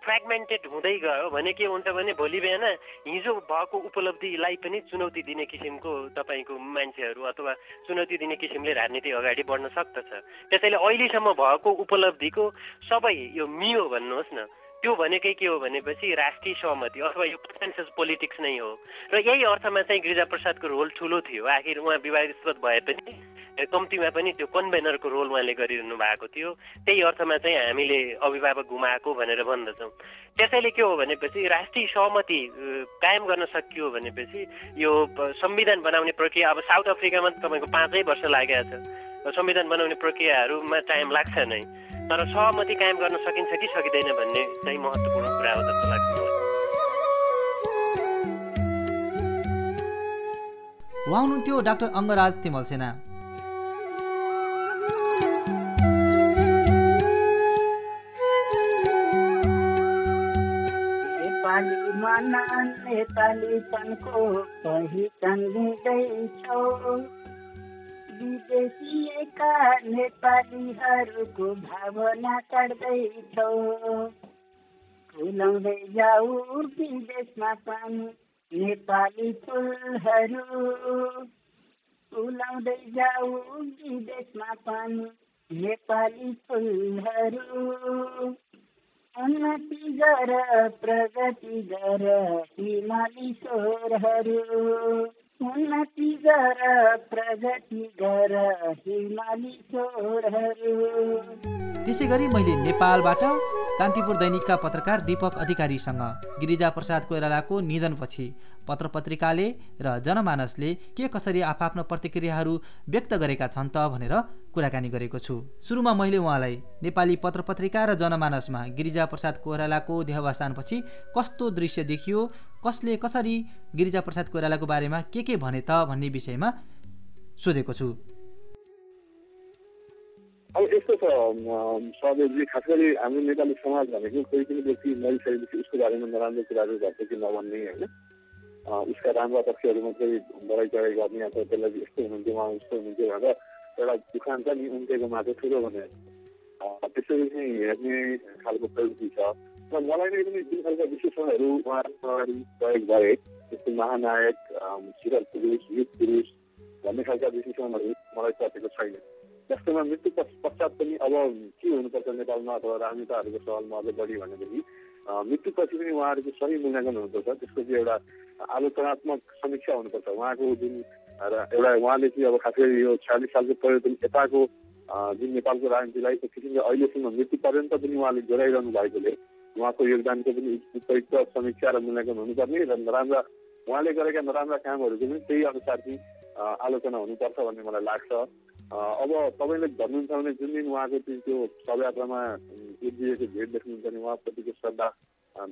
फ्रेगमेन्टेड हुँदै गयो भने के हुन्छ भने भोलि बिहान हिजो भएको उपलब्धिलाई पनि चुनौती दिने किसिमको तपाईँको मान्छेहरू अथवा चुनौती दिने किसिमले राजनीति अगाडि बढ्न सक्दछ। त्यसैले अहिलेसम्म भएको उपलब्धिको सबै यो मियो भन्नुहोस् न त्यो भनेकै के हो भनेपछि राष्ट्रिय सहमति अथवा यो कन्सेन्सस पोलिटिक्स नै हो। र यही अर्थमा चाहिँ गिरिजा प्रसादको रोल ठुलो थियो। आखिर उहाँ विवादित भए पनि कम्तीमा पनि त्यो कन्भेनरको रोल उहाँले गरिरहनु भएको थियो। त्यही अर्थमा चाहिँ हामीले अभिभावक गुमाएको भनेर भन्दछौँ। त्यसैले के हो भनेपछि राष्ट्रिय सहमति कायम गर्न सकियो भनेपछि यो संविधान बनाउने प्रक्रिया अब साउथ अफ्रिकामा तपाईँको पाँचै वर्ष लागेको छ। संविधान बनाउने प्रक्रियाहरूमा टाइम लाग्छ नै। तर सहमति कायम गर्न सकिन्छ कि सकिँदैन भन्ने चाहिँ महत्त्वपूर्ण कुरा हो जस्तो लाग्छ उहाँ हुनुहुन्थ्यो डाक्टर अङ्गराज तिमल साना नेपालीपनको पहिचान दिँदैछौ विदेशिएका नेपालीहरूको भावना काट्दैछौ फुलाउँदै जाऊ विदेशमा पनि नेपाली फुलहरू। फुलाउँदै जाऊ विदेशमा पनि नेपाली फुलहरू। उन्नति गर प्रगति गर हिमाली स्वरहरू उन्नति गर प्रगति गर हिमाली त्यसै गरी मैले नेपालबाट कान्तिपुर दैनिकका पत्रकार दीपक अधिकारीसँग गिरिजा प्रसाद कोइरालाको निधनपछि पत्र पत्रिकाले र जनमानसले के कसरी आफ्ना प्रतिक्रियाहरू व्यक्त गरेका छन् त भनेर कुराकानी गरेको छु। सुरुमा मैले उहाँलाई नेपाली पत्र पत्रिका र जनमानसमा गिरिजा प्रसाद कोइरालाको देहावसानपछि कस्तो दृश्य देखियो कसले कसरी गिरिजा प्रसाद कोइरालाको बारेमा के के भने त भन्ने विषयमा सोधेको छु। अब यस्तो छ सदरजी खास गरी हाम्रो नेपाली समाज भनेको कोही पनि व्यक्ति मरिसकेपछि उसको बारेमा नराम्रो कुराहरू घट्छ कि नभन्ने होइन। उसका राम्रा पक्षहरू मात्रै बढाइ चढाइ गर्ने अथवा त्यसलाई यस्तो हुनुहुन्थ्यो उहाँ उस्तो हुनुहुन्थ्यो भनेर एउटा दुखान छ नि उम्केको माटो ठुलो भनेर। त्यसरी नै हेर्ने खालको प्रवृत्ति छ। र मलाई नै पनि जुन खालका विशेषणहरू उहाँहरूको अगाडि प्रयोग भए जस्तो महानायक शिखर पुरुष युथ पुरुष भन्ने खालका विशेषणहरू मलाई चपेको छैन। जस्तोमा मृत्यु पश्चात पनि अब के हुनुपर्छ नेपालमा अथवा राजनेताहरूको सवालमा अझ बढी भनेदेखि मृत्युपछि पनि उहाँहरूको सही मूल्याङ्कन हुनुपर्छ त्यसको चाहिँ एउटा आलोचनात्मक समीक्षा हुनुपर्छ। उहाँको जुन एउटा उहाँले चाहिँ अब खास गरी यो छयालिस सालको परिवर्तन यताको जुन नेपालको राजनीतिलाई एक किसिमले अहिलेसम्म मृत्यु पर्यन्त पनि उहाँले जोडाइरहनु भएकोले उहाँको योगदानको पनि उपयुक्त समीक्षा र मूल्याङ्कन हुनुपर्ने र नराम्रा उहाँले गरेका नराम्रा कामहरूको पनि त्यही अनुसार चाहिँ आलोचना हुनुपर्छ भन्ने मलाई लाग्छ। अब तपाईँले भन्नुहुन्छ भने जुन दिन उहाँको चाहिँ त्यो शवयात्रामा एकदिएको भेट देख्नुहुन्छ भने उहाँप्रतिको श्रद्धा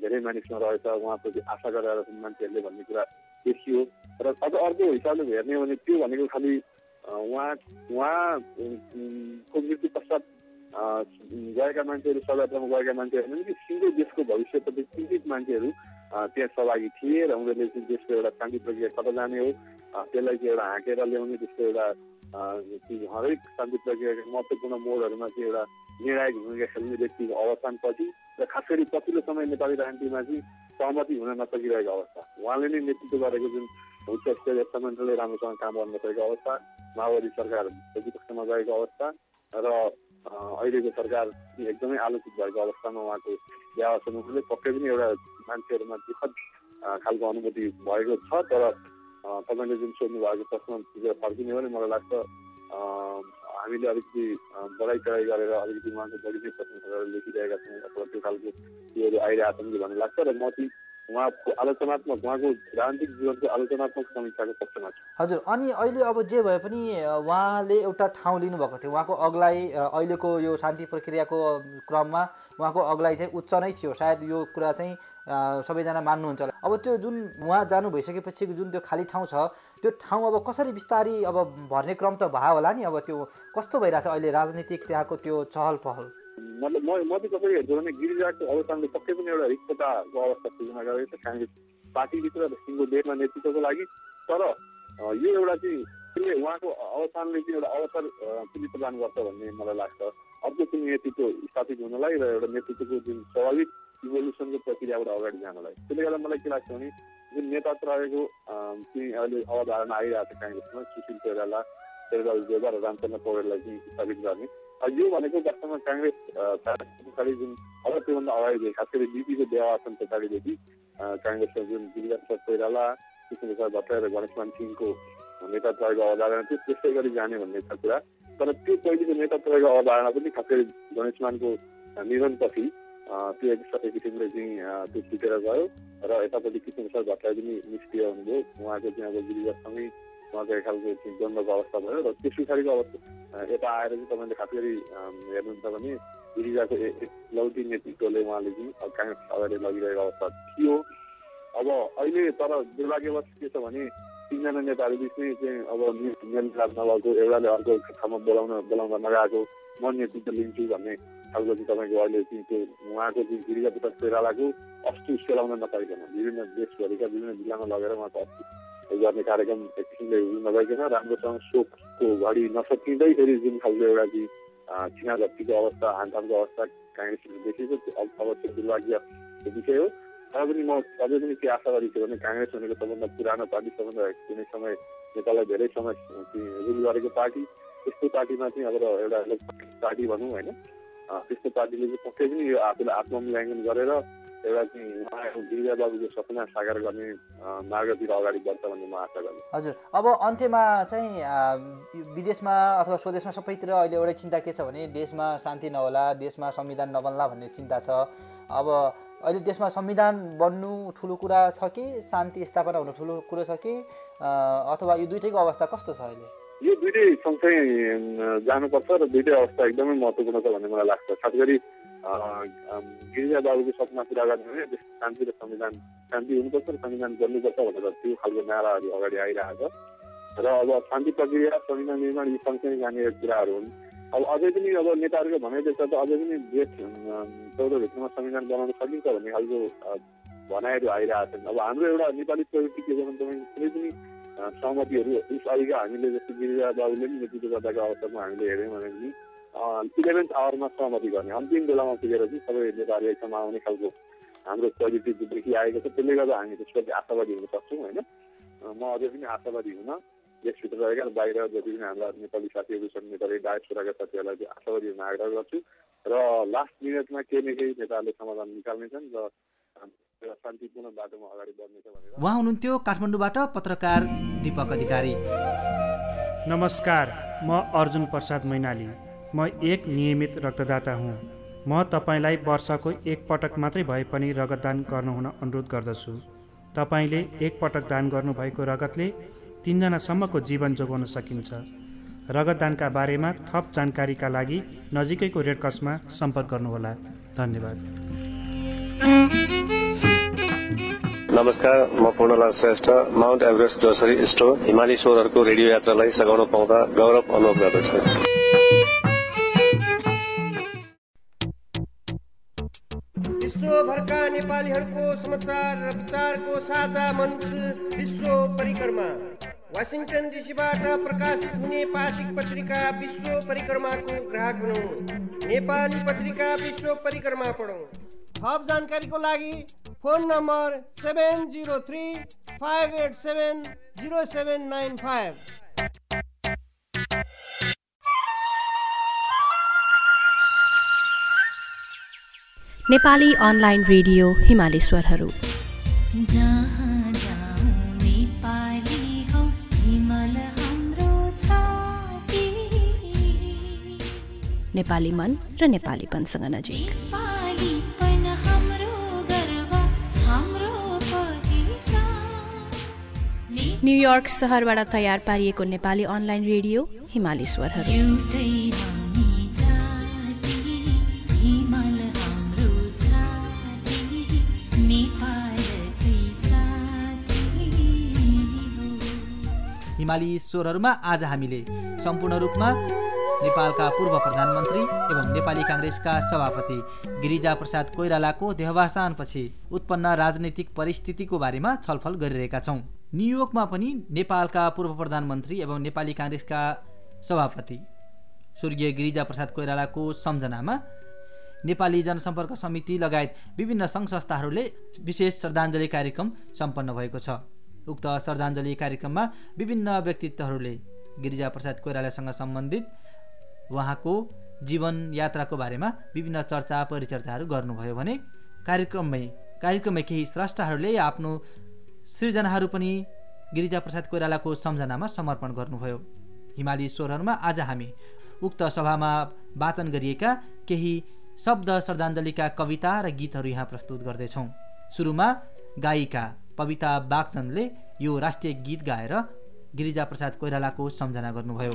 धेरै मानिसमा रहेछ उहाँप्रति आशा गरेर मान्छेहरूले भन्ने कुरा देखियो। र अझ अर्को हिसाबले हेर्ने भने त्यो भनेको खालि उहाँ उहाँको मृत्यु पश्चात गएका मान्छेहरू शवयात्रामा गएका मान्छेहरू कि सिङ्गो देशको भविष्यप्रति चिन्तित मान्छेहरू त्यहाँ सहभागी थिए र उनीहरूले चाहिँ देशको एउटा शान्ति प्रक्रिया कता जाने हो त्यसलाई चाहिँ एउटा हाँकेर ल्याउने त्यसको एउटा हरेक शान्ति प्रक्रियाका महत्त्वपूर्ण मोडहरूमा चाहिँ एउटा निर्णायक भूमिका खेल्ने व्यक्तिको अवस्थानपछि र खास गरी पछिल्लो समय नेपाली राजनीतिमा चाहिँ सहमति हुन नसकिरहेको अवस्था। उहाँले नै नेतृत्व गरेको जुन उच्च स्तरीय संयन्त्रले राम्रोसँग काम गर्न नसकेको अवस्था माओवादी सरकार प्रतिपक्षमा गएको अवस्था र अहिलेको सरकार एकदमै आलोचित भएको अवस्थामा उहाँको हुनुले पक्कै पनि एउटा मान्छेहरूमा दुःखद खालको अनुभूति भएको छ तर तपाईँले जुन सोध्नु भएको प्रश्न फर्किने भने मलाई लाग्छ हामीले अलिकति बढाइ चढाइ गरेर अलिकति उहाँको बढी नै प्रश्न गरेर लेखिरहेका छौँ। अथवा त्यो खालको त्योहरू आइरहेको छन् कि भन्ने लाग्छ र म चाहिँ उहाँको आलोचनात्मक उहाँको राजनीतिक जीवनको आलोचनात्मक समीक्षाको पक्षमा छु। हजुर अनि अहिले अब जे भए पनि उहाँले एउटा ठाउँ लिनुभएको थियो। उहाँको अग्लाइ अहिलेको यो शान्ति प्रक्रियाको क्रममा उहाँको अग्लाइ चाहिँ उच्च नै थियो। सायद यो कुरा चाहिँ सबैजना मान्नुहुन्छ होला। अब त्यो जुन उहाँ जानु भइसकेपछि जुन त्यो खाली ठाउँ छ त्यो ठाउँ अब कसरी बिस्तारी अब भर्ने क्रम त भयो होला नि अब त्यो कस्तो भइरहेछ अहिले राजनीतिक त्यहाँको त्यो चहल पहल मतलब म म चाहिँ कसरी हेर्छु भने गिरिजाको अवस्थानले पक्कै पनि एउटा रिक्तताको अवस्था सृजना गरेको छ काङ्ग्रेस पार्टीभित्र सिङ्गो देशमा नेतृत्वको लागि। तर यो एउटा चाहिँ उहाँको अवस्थानले चाहिँ एउटा अवसर पनि प्रदान गर्छ भन्ने मलाई लाग्छ। अर्को कुनै नेतृत्व स्थापित हुनलाई र एउटा नेतृत्वको जुन स्वाभाविक इभोल्युसनको प्रक्रियाबाट अगाडि जानलाई। त्यसले गर्दा मलाई के लाग्छ भने जुन नेता रहेको चाहिँ अहिले अवधारणा आइरहेको छ काङ्ग्रेसमा सुशील कोइराला शेरबहादुर देवा र रामचन्द्र पौडेललाई चाहिँ स्थापित गर्ने। यो भनेको वास्तवमा काङ्ग्रेस पछाडि जुन अब त्योभन्दा अगाडिदेखि खास गरी बिपीको देवासन पछाडिदेखि काङ्ग्रेसको जुन गिरिजा कोइराला कृष्णप्रसाद भट्टराई र गणेशमान सिंहको नेतृत्वको अवधारणा थियो त्यस्तै गरी जाने भन्ने छ कुरा। तर त्यो पहिलेको नेतृत्वको अवधारणा पनि खास गरी गणेशमानको निधनपछि त्यो एक किसिमले चाहिँ त्यो छुटेर गयो र यतापट्टि कृष्णप्रसाद भट्टराई पनि निष्क्रिय हुनुभयो उहाँको चाहिँ अब गिरिजासँगै उहाँको एक खालको चाहिँ द्वन्द्वको अवस्था भयो र त्यस पछाडिको अवस्था यता आएर चाहिँ तपाईँले खास गरी हेर्नुहुन्छ भने गिरिजाको लौटी नेतृत्वले उहाँले चाहिँ काङ्ग्रेस अगाडि लगिरहेको अवस्था थियो अब अहिले तर दुर्भाग्यवश के छ भने तिनजना नेताहरू बिच नै चाहिँ अब मेलमिलाप नभएको एउटाले अर्को ठाउँमा बोलाउन बोलाउन नगएको म नेतृत्व लिन्छु भन्ने खालको चाहिँ तपाईँको अहिले चाहिँ त्यो उहाँको चाहिँ गिरिजा प्रसाद कोइरालाको अस्थि सेलाउन नपाइकन विभिन्न देशभरिका विभिन्न जिल्लामा लगेर उहाँको अस्थि गर्ने कार्यक्रम एक किसिमले नभइकन राम्रोसँग शोकको घडी नसकिँदैखेरि जुन खालको एउटा चाहिँ छिना झप्टीको अवस्था हानथानको अवस्था काङ्ग्रेसले अब अवश्य दुर्भाग्यको विषय हो। तर पनि म अझै पनि के आशावादी छु भने काङ्ग्रेस भनेको सबभन्दा पुरानो पार्टी सबभन्दा कुनै समय नेपाललाई धेरै समय रुल गरेको पार्टी त्यस्तो पार्टीमा चाहिँ अब एउटा पार्टी भनौँ होइन त्यस्तो पार्टीले चाहिँ पक्कै पनि यो आफूलाई आत्ममूल्याङ्कन गरेर एउटा चाहिँ बाबुको सपना साकार गर्ने मार्गतिर अगाडि बढ्छ भन्ने म आशा गर्छु। हजुर। अब अन्त्यमा चाहिँ विदेशमा अथवा स्वदेशमा सबैतिर अहिले एउटै चिन्ता के छ भने देशमा शान्ति नहोला देशमा संविधान नबन्ला भन्ने चिन्ता छ। अब अहिले देशमा संविधान बन्नु ठुलो कुरा छ कि शान्ति स्थापना हुनु ठुलो कुरो छ कि अथवा यो दुइटैको अवस्था कस्तो छ अहिले? यो दुइटै सँगसँगै जानुपर्छ र दुइटै अवस्था एकदमै महत्त्वपूर्ण छ भन्ने मलाई लाग्छ। खास गरी गिरिजा बाबुको सपना पुरा गर्ने भने शान्ति र संविधान शान्ति हुनुपर्छ र संविधान बन्नुपर्छ भनेर त्यो खालको नाराहरू अगाडि आइरहेको छ। र अब शान्ति प्रक्रिया संविधान निर्माण यी सँगसँगै जाने कुराहरू हुन्। अब अझै पनि अब नेताहरूको भनाइ देख्दा त अझै पनि देश चौध भित्रमा संविधान बनाउन सकिन्छ भन्ने खालको भनाइहरू आइरहेको छन्। अब हाम्रो एउटा नेपाली प्रवृत्ति के छ भने तपाईँ कुनै पनि सहमतिहरू उस अघिका हामीले जस्तो गिरिजा बाबुले पनि नेतृत्व गर्दाको अवसरमा हामीले हेऱ्यौँ भने पनि इलेभेन्थ आवरमा सहमति गर्ने अन्तिम बेलामा पुगेर चाहिँ सबै नेताहरू एकसँग आउने खालको हाम्रो पोजिटिभ देखिआएको छ त्यसले गर्दा हामी त्यसप्रति आशावादी हुन सक्छौँ होइन म अझै पनि आशावादी हुन देशभित्र रहेका बाहिर जति पनि हाम्रा नेपाली साथीहरू छन् नेपाली डायस्पोराका साथीहरूलाई चाहिँ आशावादी हुन आग्रह गर्छु र लास्ट मिनटमा केही न केही नेताहरूले समाधान निकाल्नेछन् र शान्तिपूर्ण बाटोमा अगाडि बढ्नेछ भनेर। उहाँ हुनुहुन्थ्यो काठमाडौँबाट पत्रकार दीपक अधिकारी। नमस्कार म अर्जुन प्रसाद मैनाली। म एक नियमित रक्तदाता हुँ। म तपाईँलाई वर्षको एकपटक मात्रै भए पनि रगतदान गर्नुहुन अनुरोध गर्दछु। तपाईँले एकपटक दान गर्नुभएको रगतले तिनजनासम्मको जीवन जोगाउन सकिन्छ। रगतदानका बारेमा थप जानकारीका लागि नजिकैको रेडक्रसमा सम्पर्क गर्नुहोला। धन्यवाद। नमस्कार म Purnalal Shrestha Mount Everest grocery store हिमाली स्वरहरूको रेडियो यात्रालाई सघाउन पाउँदा गौरव अनुभव गर्दछु। विश्वभरका नेपालीहरूको समाचार र विचारको साझा मञ्च विश्व परिक्रमा। वासिङटन डिसीबाट प्रकाशित हुने पाक्षिक पत्रिका विश्व परिक्रमाको ग्राहक हुनु नेपाली पत्रिका विश्व परिक्रमा पढौँ। थप जानकारीको लागि phone number seven zero three five eight seven zero seven nine five. Nepali online radio हिमाली स्वरहरू नेपाली मन र नेपालीपनसँग नजिक। न्युयोर्क सहरबाट तयार पारिएको नेपाली अनलाइन रेडियो हिमाली स्वरहरू हिमाली स्वरहरूमा आज हामीले सम्पूर्ण रूपमा नेपालका पूर्व प्रधानमन्त्री एवं नेपाली काङ्ग्रेसका सभापति गिरिजा प्रसाद कोइरालाको देहवासानपछि उत्पन्न राजनैतिक परिस्थितिको बारेमा छलफल गरिरहेका छौँ। न्युयोर्कमा पनि नेपालका पूर्व प्रधानमन्त्री एवं नेपाली काङ्ग्रेसका सभापति स्वर्गीय गिरिजा प्रसाद कोइरालाको सम्झनामा नेपाली जनसम्पर्क समिति लगायत विभिन्न सङ्घ संस्थाहरूले विशेष श्रद्धाञ्जली कार्यक्रम सम्पन्न भएको छ। उक्त श्रद्धाञ्जली कार्यक्रममा विभिन्न व्यक्तित्वहरूले गिरिजा प्रसाद कोइरालासँग सम्बन्धित उहाँको जीवन यात्राको बारेमा विभिन्न चर्चा परिचर्चाहरू गर्नुभयो भने कार्यक्रममै कार्यक्रममै केही स्रष्टाहरूले आफ्नो सृजनाहरू पनि गिरिजा प्रसाद कोइरालाको सम्झनामा समर्पण गर्नुभयो। हिमाली स्वरहरूमा आज हामी उक्त सभामा वाचन गरिएका केही शब्द श्रद्धाञ्जलीका कविता र गीतहरू यहाँ प्रस्तुत गर्दैछौँ। सुरुमा गायिका पविता बागचन्दले यो राष्ट्रिय गीत गाएर गिरिजा प्रसाद कोइरालाको सम्झना गर्नुभयो।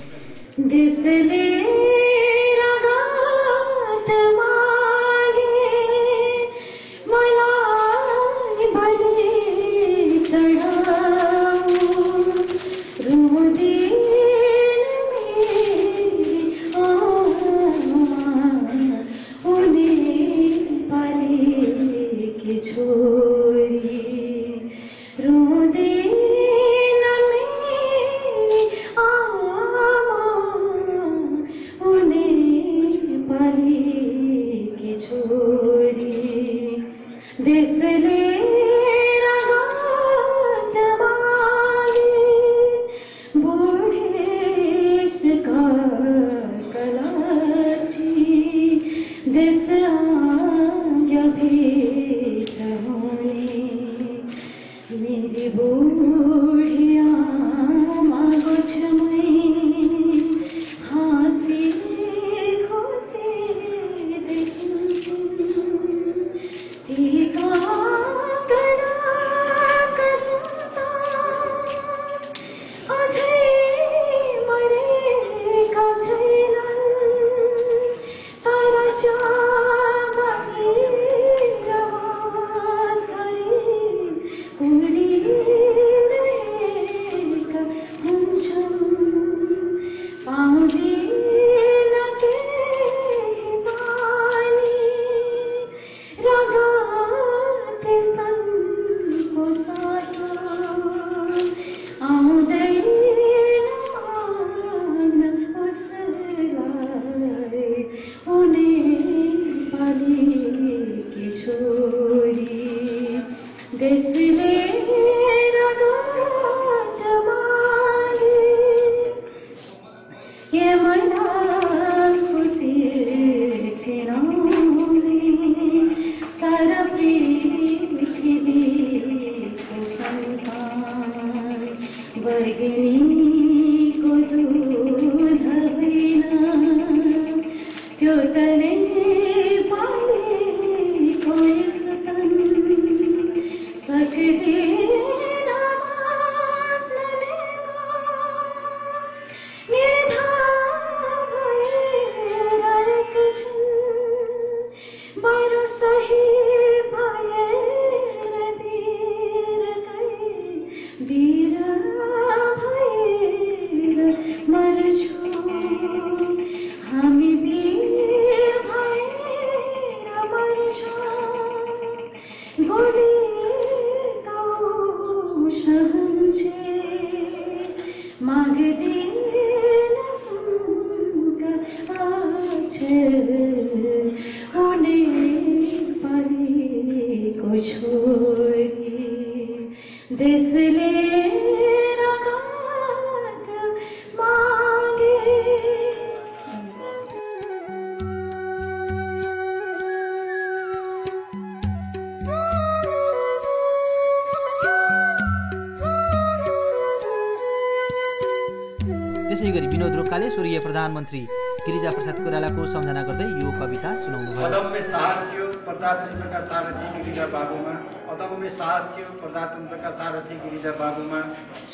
स्वर्गीय प्रधानमन्त्री गिरिजा प्रसाद कोइरालाको सम्झना गर्दै यो कविता सुनाउनुभयो अदम्य साहस थियो प्रजातन्त्रका सारथी गिरिजा बाबुमा अदम्य साहस थियो प्रजातन्त्रका सारथी गिरिजा बाबुमा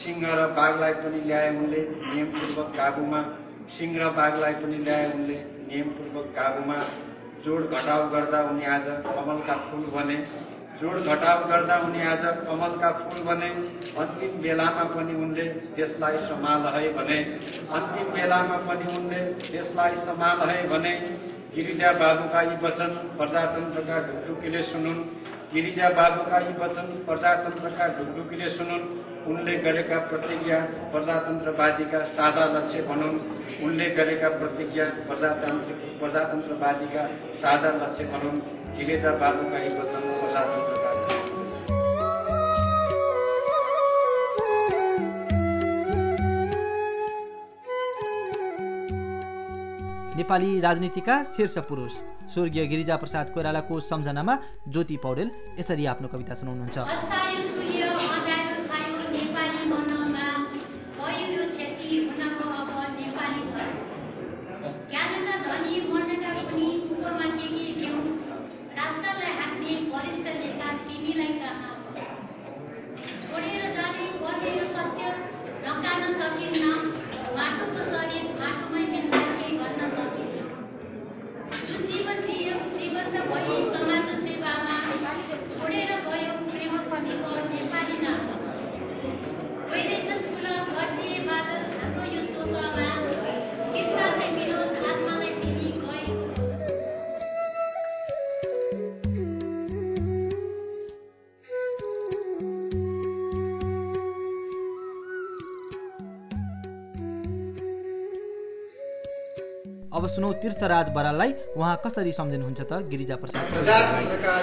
सिंह र बाघलाई पनि ल्याए उनले नियमपूर्वक काबुमा सिंह र बाघलाई पनि ल्याए उनले नियमपूर्वक काबुमा। जोड घटाउ गर्दा उनी आज कमलका फुल बने। जोड घटाउ गर्दा उनी आज कमलका फुल बने। अन्तिम बेलामा पनि उनले देशलाई सम्हाल है भने अन्तिम बेलामा पनि उनले देशलाई सम्हाल है भने गिरिजा बाबुका यी वचन प्रजातन्त्रका ढुकढुकीले सुनुन्। गिरिजा बाबुका यी वचन प्रजातन्त्रका ढुकढुकीले सुनुन्। उनले गरेका प्रतिज्ञा प्रजातन्त्रवादीका साझा लक्ष्य भनौन्। उनले गरेका प्रतिज्ञा प्रजातान्त्रिक प्रजातन्त्रवादीका साझा लक्ष्य भनौन्। गिरिजा बाबुका यी वचन प्रजातन्त्रका नेपाली राजनीतिका शीर्ष पुरुष स्वर्गीय गिरिजा प्रसाद कोइरालाको सम्झनामा ज्योति पौडेल यसरी आफ्नो कविता सुनाउनुहुन्छ। तीर्थराज बराललाई उहाँ कसरी सम्झिनुहुन्छ त गिरिजा प्रसाद? प्रजातन्त्रका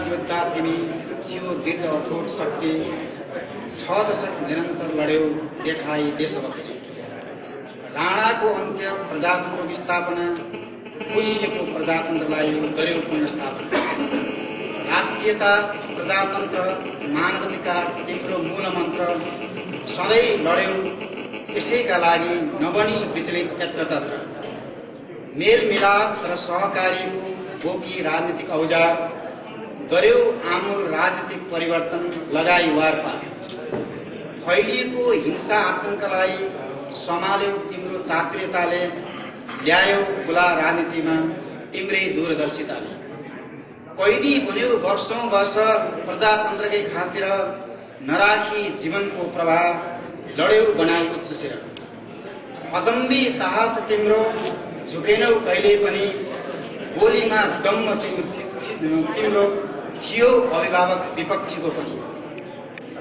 राणाको अन्त्य प्रजातन्त्र विस्थापना पुष्यको प्रजातन्त्रलाई गर्यौ पुनर्स्थापना राष्ट्रियता प्रजातन्त्र मानवाधिकार तिम्रो मूल मन्त्र सधैँ लड्यौ त्यसैका लागि नबनी विचलित यत्रतत्र मेलमिलाप र सहकारीको बोकी राजनीतिक औजार गर्यो आमूल राजनीतिक परिवर्तन लगाई वारपार फैलिएको हिंसा आतङ्कलाई सम्हाल्यौ तिम्रो चाक्रियताले ल्यायौ खुला राजनीतिमा तिम्रै दूरदर्शिताले। कैदी बन्यो वर्षौँ वर्ष प्रजातन्त्रकै खातिर नराखी जीवनको प्रभाव लड्यौ बनायो चुसेर अगम्बी साहस तिम्रो झुकेनौ कहिले पनि। गोलीमा दम्म तिम्रो थियो अभिभावक विपक्षीको पनि।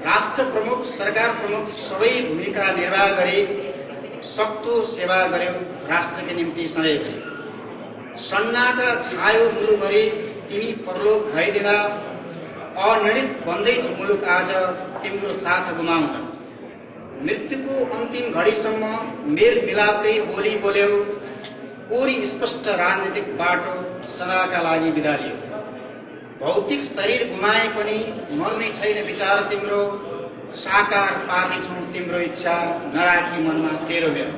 राष्ट्र प्रमुख सरकार प्रमुख सबै भूमिका निर्वाह गरे सक्दो सेवा गर्यो राष्ट्रका निम्ति सधैँ सन्नाटा छायो मुलुकभरि तिमी परलोक भइदिँदा अनिडित बन्दैछ मुलुक आज तिम्रो साथ गुमाउन मृत्युको अन्तिम घडीसम्म मेल मिलापकै बोली बोल्यौ कोरी स्पष्ट राजनीतिक बाटो सदाका लागि बिदा लियो भौतिक शरीर गुमाए पनि मर्ने छैन विचार तिम्रो साकार पार्नेछौ तिम्रो इच्छा नराखी मनमा तेरो मेरो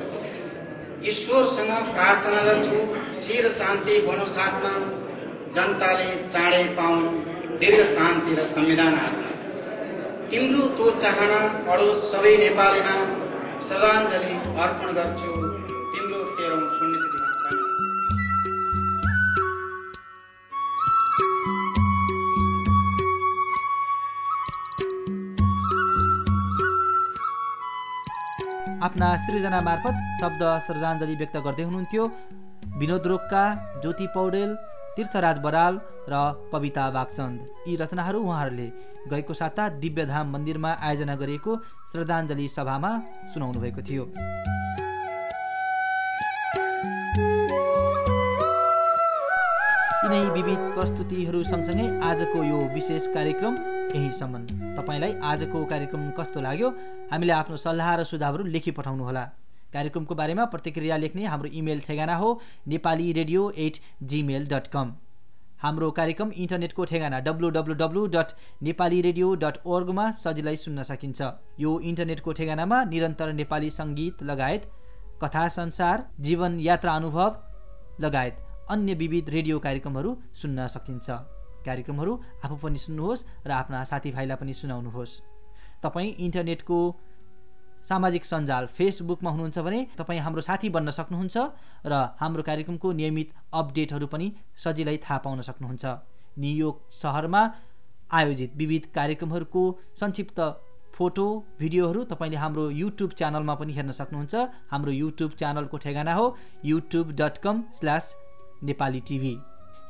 ईश्वरसँग प्रार्थना गर्छु चिर शान्ति साथमा जनताले चाँडै पाउन् दीर्घ शान्ति र संविधान हातमा। तिम्रो तो चाहना अडोस सबै नेपालीमा श्रद्धाञ्जली अर्पण गर्छु तिम्रो तेह्रौँ आफ्ना सृजना मार्फत शब्द श्रद्धाञ्जली व्यक्त गर्दै हुनुहुन्थ्यो। विनोद रोक्का ज्योति पौडेल तीर्थराज बराल र पविता बागचन्द। यी रचनाहरू उहाँहरूले गएको साता दिव्यधाम मन्दिरमा आयोजना गरिएको श्रद्धाञ्जली सभामा सुनाउनु भएको थियो। यिनै विविध प्रस्तुतिहरू सँगसँगै आजको यो विशेष कार्यक्रम यहीसम्म। तपाईँलाई आजको कार्यक्रम कस्तो लाग्यो? हामीले आफ्नो सल्लाह र सुझावहरू लेखी पठाउनुहोला। कार्यक्रमको बारेमा प्रतिक्रिया लेख्ने हाम्रो इमेल ठेगाना हो Nepali radio at Gmail dot com हाम्रो कार्यक्रम इन्टरनेटको ठेगाना W W W dot Nepali radio dot ओर्गमा सजिलै सुन्न सकिन्छ। यो इन्टरनेटको ठेगानामा निरन्तर नेपाली सङ्गीत लगायत कथा संसार जीवन यात्रा अनुभव लगायत अन्य विविध रेडियो कार्यक्रमहरू सुन्न सकिन्छ। कार्यक्रमहरू आफू पनि सुन्नुहोस् र आफ्ना साथीभाइलाई पनि सुनाउनुहोस्। तपाईँ इन्टरनेटको सामाजिक सञ्जाल फेसबुकमा हुनुहुन्छ भने तपाईँ हाम्रो साथी बन्न सक्नुहुन्छ र हाम्रो कार्यक्रमको नियमित अपडेटहरू पनि सजिलै थाहा पाउन सक्नुहुन्छ। न्युयोर्क सहरमा आयोजित विविध कार्यक्रमहरूको संक्षिप्त फोटो भिडियोहरू तपाईँले हाम्रो युट्युब च्यानलमा पनि हेर्न सक्नुहुन्छ। हाम्रो युट्युब च्यानलको ठेगाना हो YouTube dot com slash Nepali TV.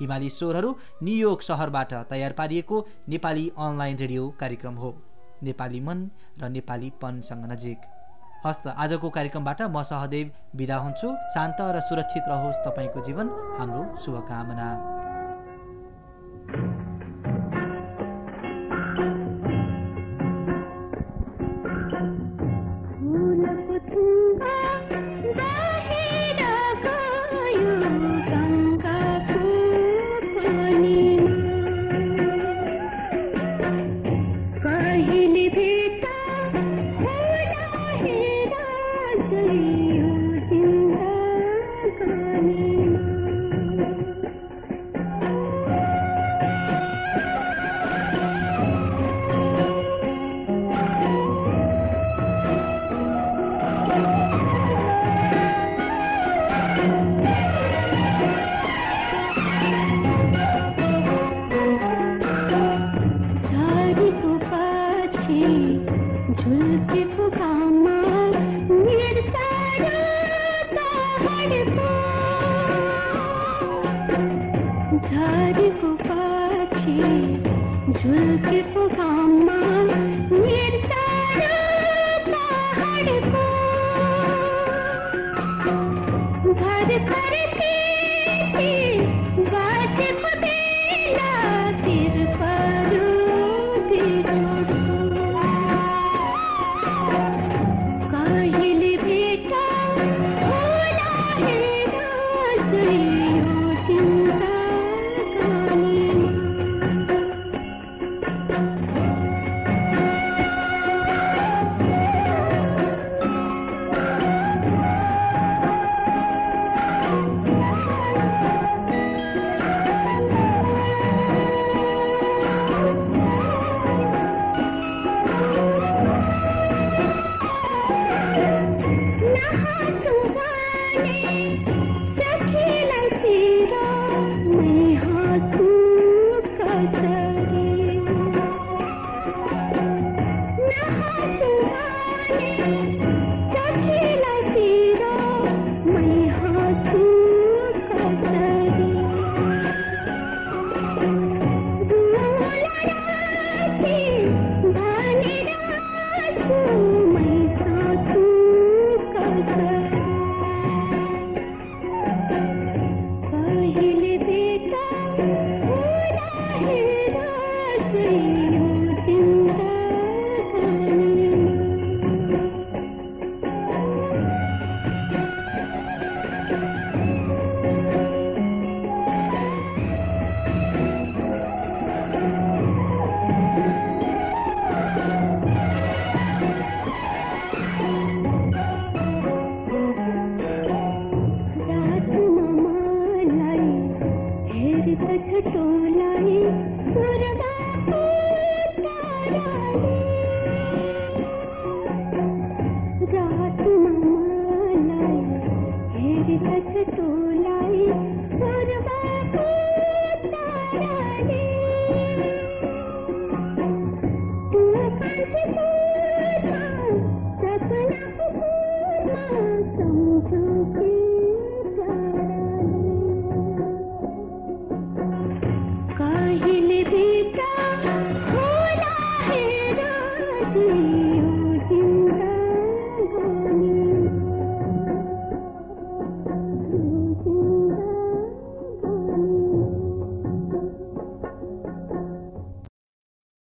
हिमाली स्वरहरू न्युयोर्क सहरबाट तयार पारिएको नेपाली अनलाइन रेडियो कार्यक्रम हो। नेपाली मन र नेपालीपनसँग नजिक। हस्त आजको कार्यक्रमबाट म सहदेव विदा हुन्छु। शान्त र सुरक्षित रहोस् तपाईँको जीवन। हाम्रो शुभकामना। की झुलके फुकामा